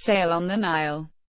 Sail on the Nile.